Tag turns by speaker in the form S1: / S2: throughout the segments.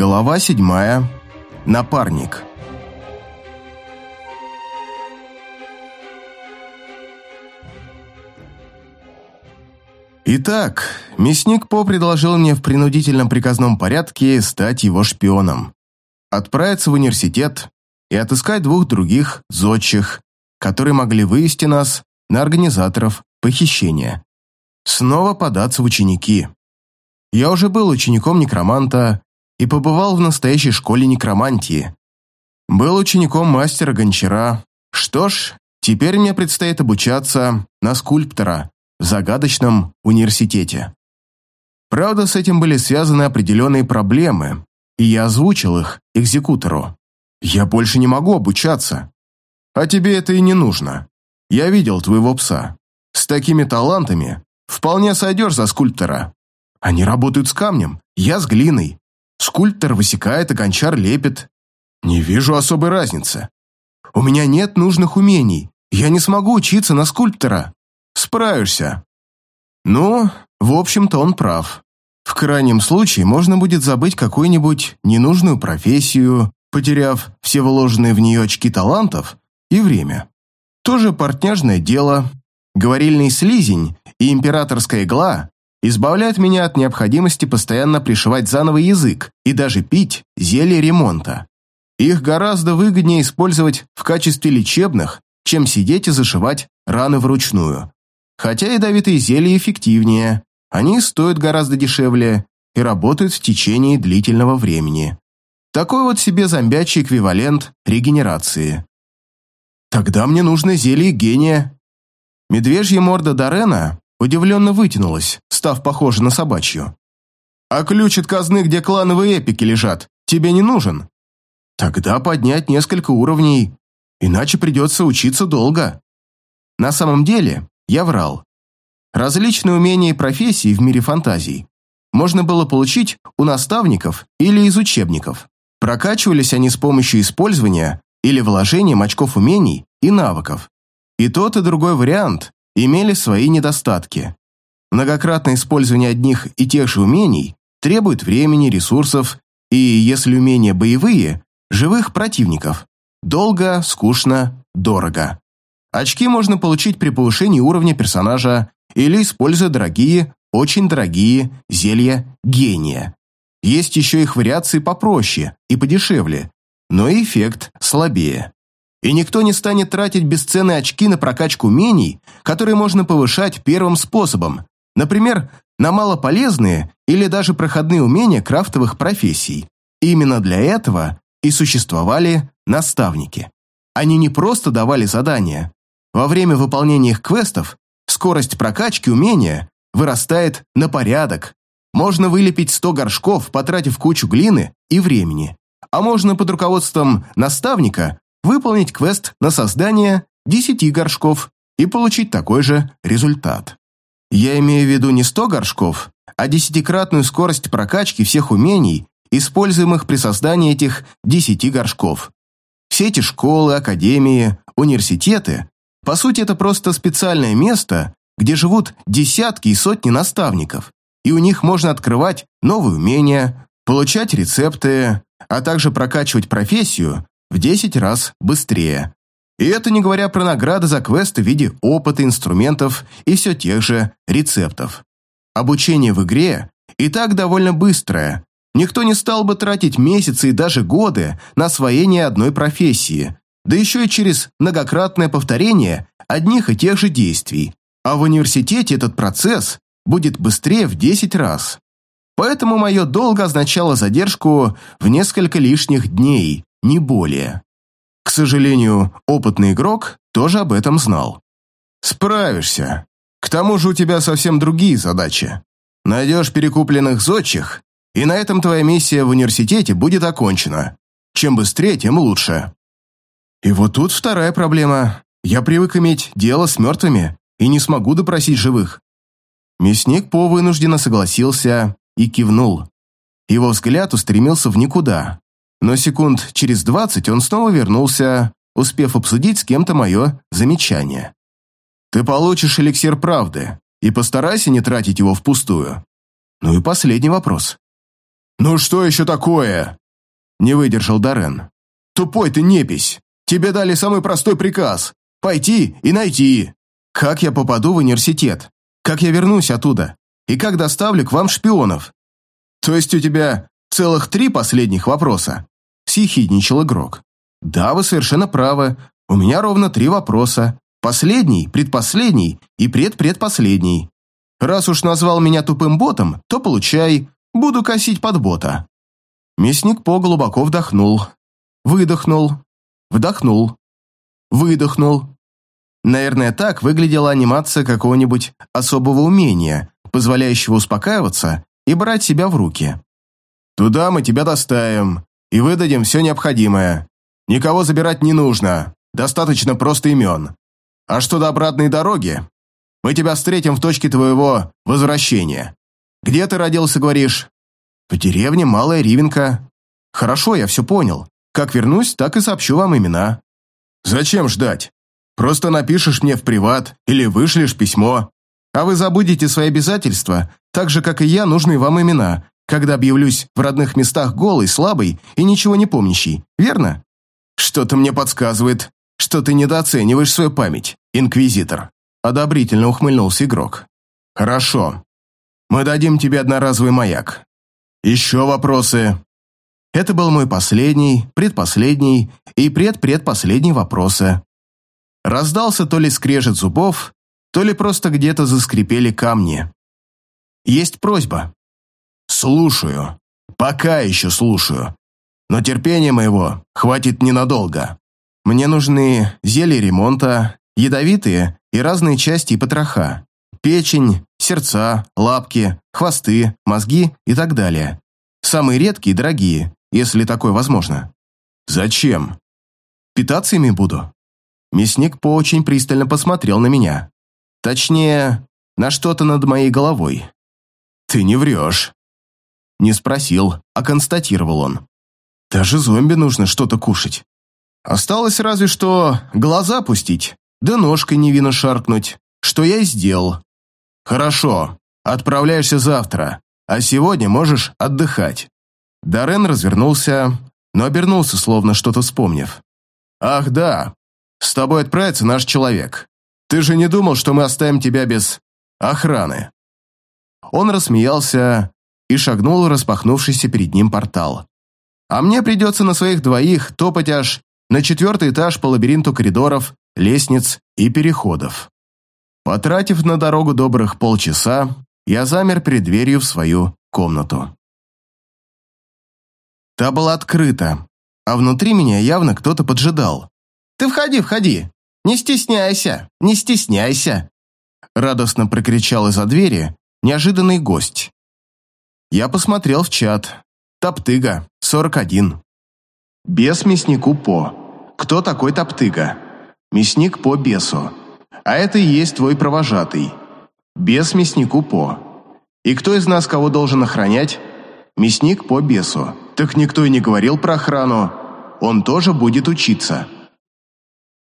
S1: Глава седьмая. Напарник. Итак, мясник По предложил мне в принудительном приказном порядке стать его шпионом, отправиться в университет и отыскать двух других зодчих, которые могли вывести нас на организаторов похищения. Снова податься в ученики. Я уже был учеником некроманта и побывал в настоящей школе некромантии. Был учеником мастера Гончара. Что ж, теперь мне предстоит обучаться на скульптора в загадочном университете. Правда, с этим были связаны определенные проблемы, и я озвучил их экзекутору. Я больше не могу обучаться. А тебе это и не нужно. Я видел твоего пса. С такими талантами вполне сойдешь за скульптора. Они работают с камнем, я с глиной. Скульптор высекает, а гончар лепит. Не вижу особой разницы. У меня нет нужных умений. Я не смогу учиться на скульптора. Справишься. Ну, в общем-то, он прав. В крайнем случае можно будет забыть какую-нибудь ненужную профессию, потеряв все вложенные в нее очки талантов и время. Тоже портняжное дело. Говорильный слизень и императорская игла избавляет меня от необходимости постоянно пришивать заново язык и даже пить зелье ремонта. Их гораздо выгоднее использовать в качестве лечебных, чем сидеть и зашивать раны вручную. Хотя ядовитые зелья эффективнее, они стоят гораздо дешевле и работают в течение длительного времени. Такой вот себе зомбячий эквивалент регенерации. Тогда мне нужно зелье гения. Медвежья морда Дорена удивленно вытянулась, став похожей на собачью. «А ключ от казны, где клановые эпики лежат, тебе не нужен?» «Тогда поднять несколько уровней, иначе придется учиться долго». На самом деле, я врал. Различные умения и профессии в мире фантазий можно было получить у наставников или из учебников. Прокачивались они с помощью использования или вложением очков умений и навыков. И тот, и другой вариант имели свои недостатки. Многократное использование одних и тех же умений требует времени, ресурсов и, если умения боевые, живых противников. Долго, скучно, дорого. Очки можно получить при повышении уровня персонажа или используя дорогие, очень дорогие зелья гения. Есть еще их вариации попроще и подешевле, но эффект слабее. И никто не станет тратить бесценные очки на прокачку умений, которые можно повышать первым способом, например, на малополезные или даже проходные умения крафтовых профессий. Именно для этого и существовали наставники. Они не просто давали задания. Во время выполнения их квестов скорость прокачки умения вырастает на порядок. Можно вылепить 100 горшков, потратив кучу глины и времени. А можно под руководством наставника выполнить квест на создание 10 горшков и получить такой же результат. Я имею в виду не 100 горшков, а десятикратную скорость прокачки всех умений, используемых при создании этих 10 горшков. Все эти школы, академии, университеты, по сути, это просто специальное место, где живут десятки и сотни наставников, и у них можно открывать новые умения, получать рецепты, а также прокачивать профессию в 10 раз быстрее. И это не говоря про награды за квесты в виде опыта, инструментов и все тех же рецептов. Обучение в игре и так довольно быстрое. Никто не стал бы тратить месяцы и даже годы на освоение одной профессии, да еще и через многократное повторение одних и тех же действий. А в университете этот процесс будет быстрее в 10 раз. Поэтому мое долго означало задержку в несколько лишних дней, не более. К сожалению, опытный игрок тоже об этом знал. «Справишься. К тому же у тебя совсем другие задачи. Найдешь перекупленных зодчих, и на этом твоя миссия в университете будет окончена. Чем быстрее, тем лучше». И вот тут вторая проблема. Я привык иметь дело с мертвыми и не смогу допросить живых. Мясник По вынужденно согласился и кивнул. Его взгляд устремился в никуда, но секунд через двадцать он снова вернулся, успев обсудить с кем-то мое замечание. «Ты получишь эликсир правды, и постарайся не тратить его впустую. Ну и последний вопрос. «Ну что еще такое?» Не выдержал Дарен. «Тупой ты непись! Тебе дали самый простой приказ – пойти и найти. Как я попаду в университет? Как я вернусь оттуда? И как доставлю к вам шпионов? То есть у тебя целых три последних вопроса?» Съехидничал игрок. «Да, вы совершенно правы. У меня ровно три вопроса. Последний, предпоследний и предпредпоследний. Раз уж назвал меня тупым ботом, то получай, буду косить под бота». Мясник По глубоко вдохнул, выдохнул, вдохнул, выдохнул. Наверное, так выглядела анимация какого-нибудь особого умения, позволяющего успокаиваться и брать себя в руки. «Туда мы тебя доставим и выдадим все необходимое. Никого забирать не нужно, достаточно просто имен. А что до обратной дороги, мы тебя встретим в точке твоего возвращения. Где ты родился, говоришь?» В деревне Малая Ривенка. Хорошо, я все понял. Как вернусь, так и сообщу вам имена. Зачем ждать? Просто напишешь мне в приват или вышлешь письмо. А вы забудете свои обязательства, так же, как и я, нужные вам имена, когда объявлюсь в родных местах голый, слабый и ничего не помнящий, верно? Что-то мне подсказывает, что ты недооцениваешь свою память, инквизитор. Одобрительно ухмыльнулся игрок. Хорошо. Мы дадим тебе одноразовый маяк. Еще вопросы?» Это был мой последний, предпоследний и предпредпоследний вопросы. Раздался то ли скрежет зубов, то ли просто где-то заскрипели камни. «Есть просьба». «Слушаю. Пока еще слушаю. Но терпения моего хватит ненадолго. Мне нужны зелья ремонта, ядовитые и разные части и потроха печень, сердца, лапки, хвосты, мозги и так далее. Самые редкие и дорогие, если такое возможно. Зачем? Питаться ими буду. Мясник По очень пристально посмотрел на меня. Точнее, на что-то над моей головой. Ты не врешь. Не спросил, а констатировал он. Даже зомби нужно что-то кушать. Осталось разве что глаза пустить, да ножкой невинно шаркнуть, что я и сделал. «Хорошо, отправляешься завтра, а сегодня можешь отдыхать». Даррен развернулся, но обернулся, словно что-то вспомнив. «Ах да, с тобой отправится наш человек. Ты же не думал, что мы оставим тебя без охраны?» Он рассмеялся и шагнул распахнувшийся перед ним портал. «А мне придется на своих двоих топать аж на четвертый этаж по лабиринту коридоров, лестниц и переходов». Потратив на дорогу добрых полчаса, я замер перед дверью в свою комнату. Та была открыта, а внутри меня явно кто-то поджидал. «Ты входи, входи! Не стесняйся, не стесняйся!» Радостно прокричал из-за двери неожиданный гость. Я посмотрел в чат. Топтыга, 41. Бес мяснику по. Кто такой Топтыга? Мясник по бесу. А это и есть твой провожатый. Бес мяснику по. И кто из нас кого должен охранять? Мясник по бесу. Так никто и не говорил про охрану. Он тоже будет учиться.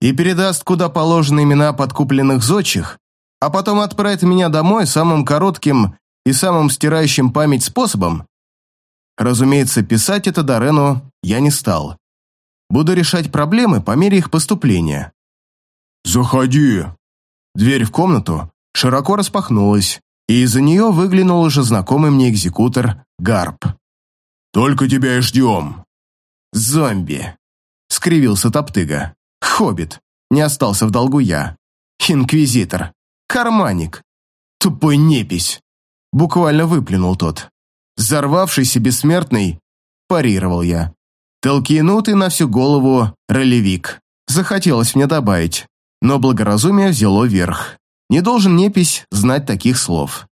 S1: И передаст куда положены имена подкупленных зодчих, а потом отправит меня домой самым коротким и самым стирающим память способом? Разумеется, писать это Дорену я не стал. Буду решать проблемы по мере их поступления. «Заходи!» Дверь в комнату широко распахнулась, и из-за нее выглянул уже знакомый мне экзекутор Гарп. «Только тебя и ждем!» «Зомби!» — скривился Топтыга. «Хоббит! Не остался в долгу я. Инквизитор! Карманник! Тупой непись!» Буквально выплюнул тот. Взорвавшийся бессмертный, парировал я. Толкинутый на всю голову ролевик. Захотелось мне добавить но благоразумие взяло верх. Не должен непись знать таких слов.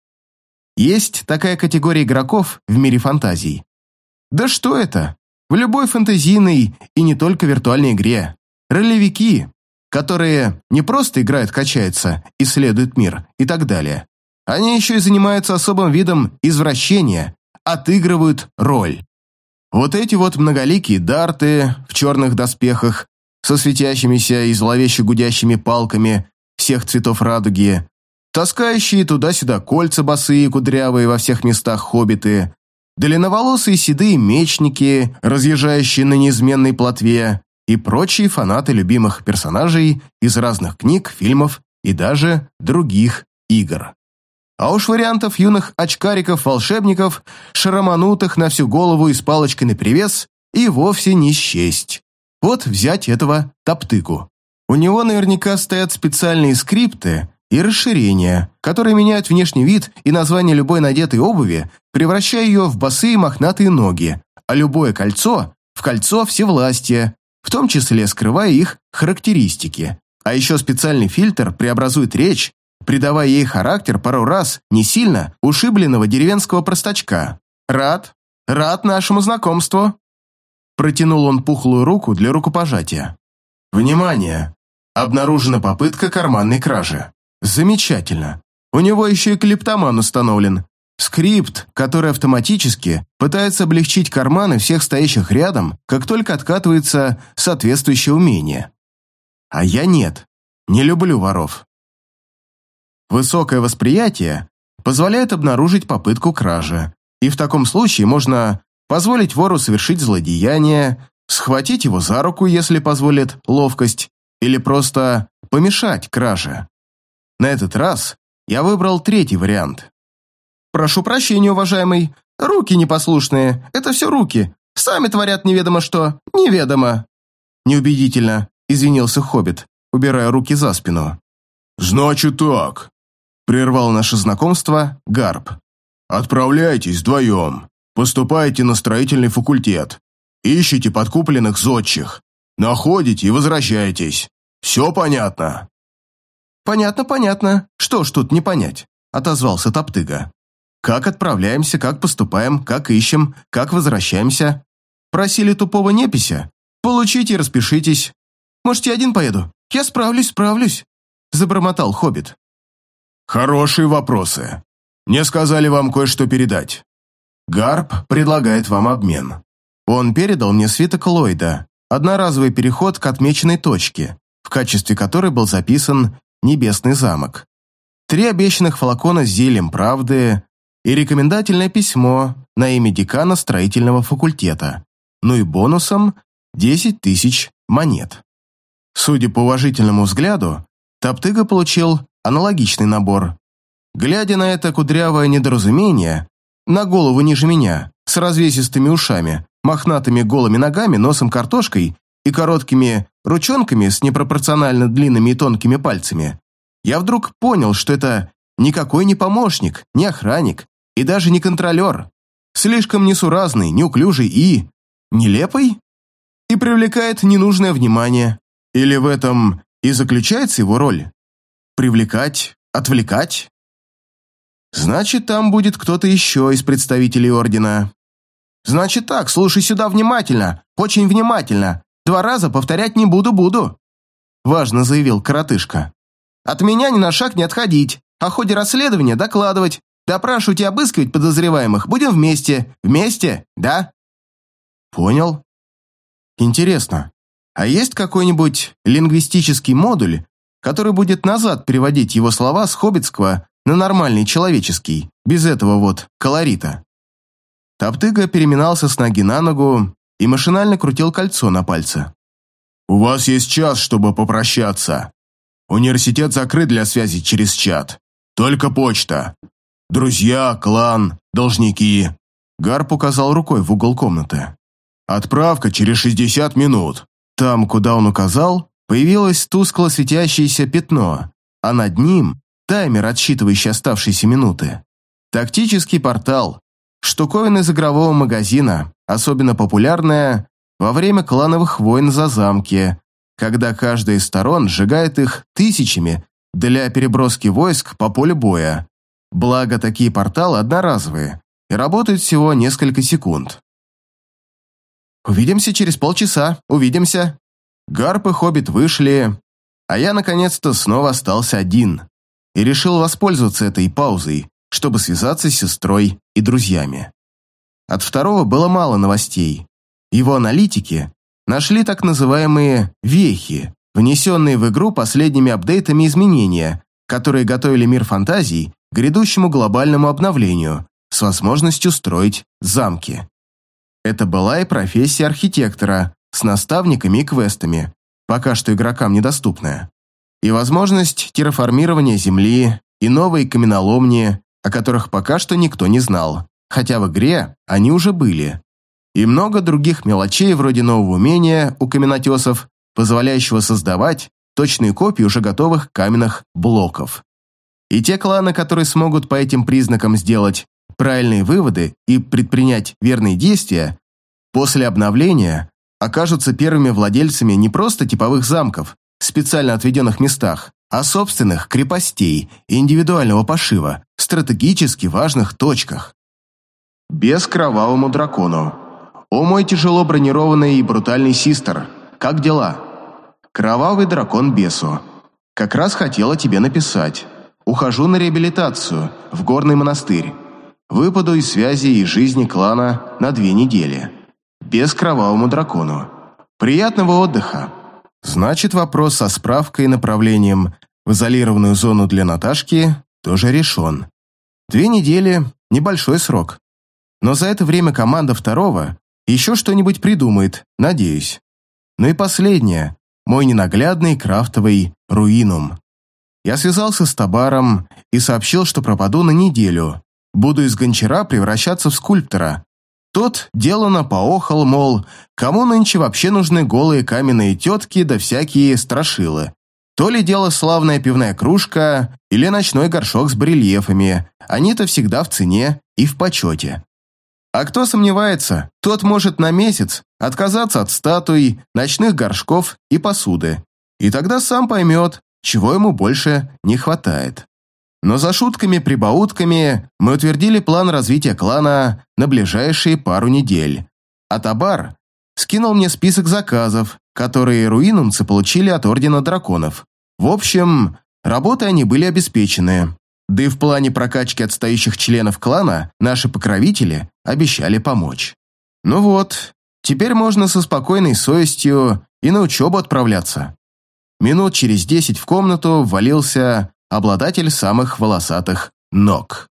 S1: Есть такая категория игроков в мире фантазий. Да что это? В любой фэнтезийной и не только виртуальной игре. Ролевики, которые не просто играют, качаются, исследуют мир и так далее. Они еще и занимаются особым видом извращения, отыгрывают роль. Вот эти вот многоликие дарты в черных доспехах со светящимися и зловеще гудящими палками всех цветов радуги, таскающие туда-сюда кольца босые кудрявые во всех местах хоббиты, длинноволосые седые мечники, разъезжающие на неизменной плотве, и прочие фанаты любимых персонажей из разных книг, фильмов и даже других игр. А уж вариантов юных очкариков-волшебников, шароманутых на всю голову и с палочкой наперевес, и вовсе не счесть. Вот взять этого топтыку. У него наверняка стоят специальные скрипты и расширения, которые меняют внешний вид и название любой надетой обуви, превращая ее в босые мохнатые ноги, а любое кольцо – в кольцо всевластия, в том числе скрывая их характеристики. А еще специальный фильтр преобразует речь, придавая ей характер пару раз не сильно ушибленного деревенского простачка. «Рад, рад нашему знакомству!» Протянул он пухлую руку для рукопожатия. «Внимание! Обнаружена попытка карманной кражи. Замечательно. У него еще и клептоман установлен. Скрипт, который автоматически пытается облегчить карманы всех стоящих рядом, как только откатывается соответствующее умение. А я нет. Не люблю воров. Высокое восприятие позволяет обнаружить попытку кражи, и в таком случае можно позволить вору совершить злодеяние, схватить его за руку, если позволит ловкость, или просто помешать краже. На этот раз я выбрал третий вариант. «Прошу прощения, уважаемый. Руки непослушные. Это все руки. Сами творят неведомо что. Неведомо». Неубедительно, извинился Хоббит, убирая руки за спину.
S2: «Значит так», — прервал наше знакомство Гарп. «Отправляйтесь вдвоем. Поступайте на строительный факультет. Ищите подкупленных зодчих. Находите и возвращаетесь. Все понятно?»
S1: «Понятно, понятно. Что ж тут не понять?» — отозвался Топтыга. Как отправляемся, как поступаем, как ищем, как возвращаемся. Просили тупого непися? Получите и распишитесь. Может, я один поеду? Я справлюсь, справлюсь», — забормотал Хоббит.
S2: «Хорошие вопросы. Мне сказали вам кое-что передать. Гарп предлагает вам обмен».
S1: Он передал мне свиток Ллойда, одноразовый переход к отмеченной точке, в качестве которой был записан «Небесный замок». Три обещанных флакона с зельем правды, и рекомендательное письмо на имя декана строительного факультета, ну и бонусом 10 тысяч монет. Судя по уважительному взгляду, Топтыга получил аналогичный набор. Глядя на это кудрявое недоразумение, на голову ниже меня, с развесистыми ушами, мохнатыми голыми ногами, носом картошкой и короткими ручонками с непропорционально длинными и тонкими пальцами, я вдруг понял, что это никакой не помощник, не охранник, и даже не контролер. Слишком несуразный, неуклюжий и... нелепый? И привлекает ненужное внимание. Или в этом и заключается его роль? Привлекать, отвлекать? Значит, там будет кто-то еще из представителей Ордена. Значит так, слушай сюда внимательно, очень внимательно. Два раза повторять не буду-буду. Важно заявил коротышка. От меня ни на шаг не отходить, о ходе расследования докладывать, Допрашивать и обыскивать подозреваемых будем вместе. Вместе, да?» «Понял. Интересно, а есть какой-нибудь лингвистический модуль, который будет назад переводить его слова с хоббитского на нормальный человеческий, без этого вот колорита?» Топтыга переминался с ноги на ногу и машинально крутил кольцо на пальце.
S2: «У вас есть час, чтобы попрощаться. Университет закрыт для связи через чат. Только почта. Друзья, клан, должники. Гарп указал рукой в угол комнаты. Отправка через 60 минут.
S1: Там, куда он указал, появилось тускло светящееся пятно, а над ним таймер, отсчитывающий оставшиеся минуты. Тактический портал. Штуковина из игрового магазина, особенно популярная во время клановых войн за замки, когда каждая из сторон сжигает их тысячами для переброски войск по полю боя. Благо, такие порталы одноразовые и работают всего несколько секунд. «Увидимся через полчаса, увидимся!» Гарп и Хоббит вышли, а я, наконец-то, снова остался один и решил воспользоваться этой паузой, чтобы связаться с сестрой и друзьями. От второго было мало новостей. Его аналитики нашли так называемые «вехи», внесенные в игру последними апдейтами изменения, которые готовили мир фантазий грядущему глобальному обновлению, с возможностью строить замки. Это была и профессия архитектора с наставниками и квестами, пока что игрокам недоступная. И возможность терраформирования Земли, и новые каменоломни, о которых пока что никто не знал, хотя в игре они уже были. И много других мелочей вроде нового умения у каменотесов, позволяющего создавать точные копии уже готовых каменных блоков. И те кланы, которые смогут по этим признакам сделать правильные выводы и предпринять верные действия, после обновления окажутся первыми владельцами не просто типовых замков в специально отведенных местах, а собственных крепостей и индивидуального пошива в стратегически важных точках. Без кровавому дракону. О мой тяжело бронированный и брутальный систер, как дела? Кровавый дракон бесу. Как раз хотела тебе написать. Ухожу на реабилитацию, в горный монастырь. Выпаду из связи и жизни клана на две недели. Без кровавому дракону. Приятного отдыха. Значит, вопрос со справкой и направлением в изолированную зону для Наташки тоже решен. Две недели – небольшой срок. Но за это время команда второго еще что-нибудь придумает, надеюсь. Ну и последнее – мой ненаглядный крафтовый руинум. Я связался с Табаром и сообщил, что пропаду на неделю, Буду из гончара превращаться в скульптора. Тот делано поохал, мол, кому нынче вообще нужны голые каменные тетки да всякие страшилы. То ли дело славная пивная кружка или ночной горшок с барельефами, они-то всегда в цене и в почете. А кто сомневается, тот может на месяц отказаться от статуй, ночных горшков и посуды. И тогда сам поймет, чего ему больше не хватает. Но за шутками-прибаутками мы утвердили план развития клана на ближайшие пару недель. А Табар скинул мне список заказов, которые руинумцы получили от Ордена Драконов. В общем, работы они были обеспечены. Да и в плане прокачки отстающих членов клана наши покровители обещали помочь. Ну вот, теперь можно со спокойной совестью и на учебу отправляться. Минут через десять в комнату ввалился обладатель самых волосатых ног.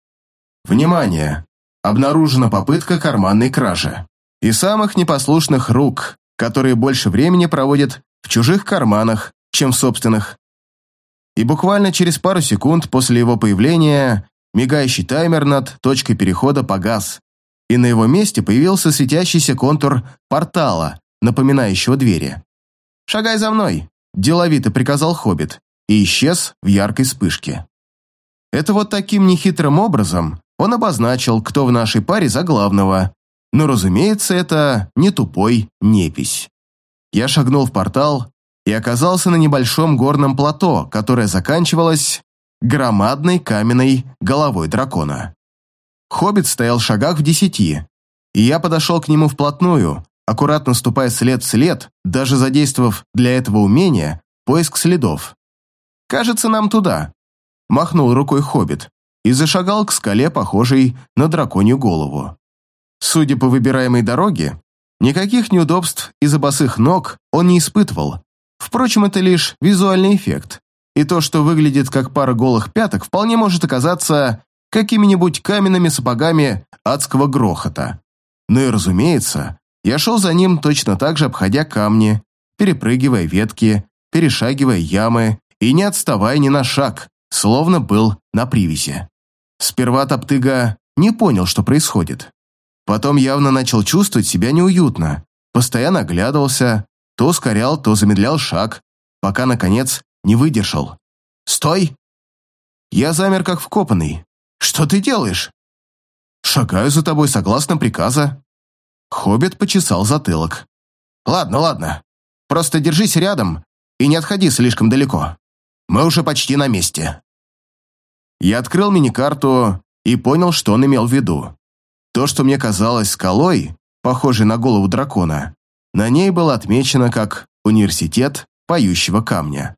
S1: Внимание! Обнаружена попытка карманной кражи. И самых непослушных рук, которые больше времени проводят в чужих карманах, чем в собственных. И буквально через пару секунд после его появления мигающий таймер над точкой перехода погас, и на его месте появился светящийся контур портала, напоминающего двери. «Шагай за мной», – деловито приказал Хоббит, и исчез в яркой вспышке. Это вот таким нехитрым образом он обозначил, кто в нашей паре за главного, но, разумеется, это не тупой непись. Я шагнул в портал и оказался на небольшом горном плато, которое заканчивалось громадной каменной головой дракона. Хоббит стоял в шагах в десяти, и я подошел к нему вплотную, аккуратно ступая след в след, даже задействовав для этого умение поиск следов. «Кажется, нам туда», – махнул рукой хоббит и зашагал к скале, похожей на драконью голову. Судя по выбираемой дороге, никаких неудобств из-за босых ног он не испытывал. Впрочем, это лишь визуальный эффект, и то, что выглядит как пара голых пяток, вполне может оказаться какими-нибудь каменными сапогами адского грохота. Ну и разумеется, я шел за ним точно так же, обходя камни, перепрыгивая ветки, перешагивая ямы и не отставая ни на шаг, словно был на привязи. Сперва Топтыга не понял, что происходит. Потом явно начал чувствовать себя неуютно, постоянно оглядывался, то ускорял, то замедлял шаг, пока, наконец, не выдержал. «Стой!» Я замер, как вкопанный. «Что ты делаешь?» «Шагаю за тобой согласно приказа». Хоббит почесал затылок. «Ладно, ладно. Просто держись рядом и не отходи слишком далеко. Мы уже почти на месте». Я открыл мини-карту и понял, что он имел в виду. То, что мне казалось скалой, похожей на голову дракона, на ней было отмечено как «Университет поющего камня».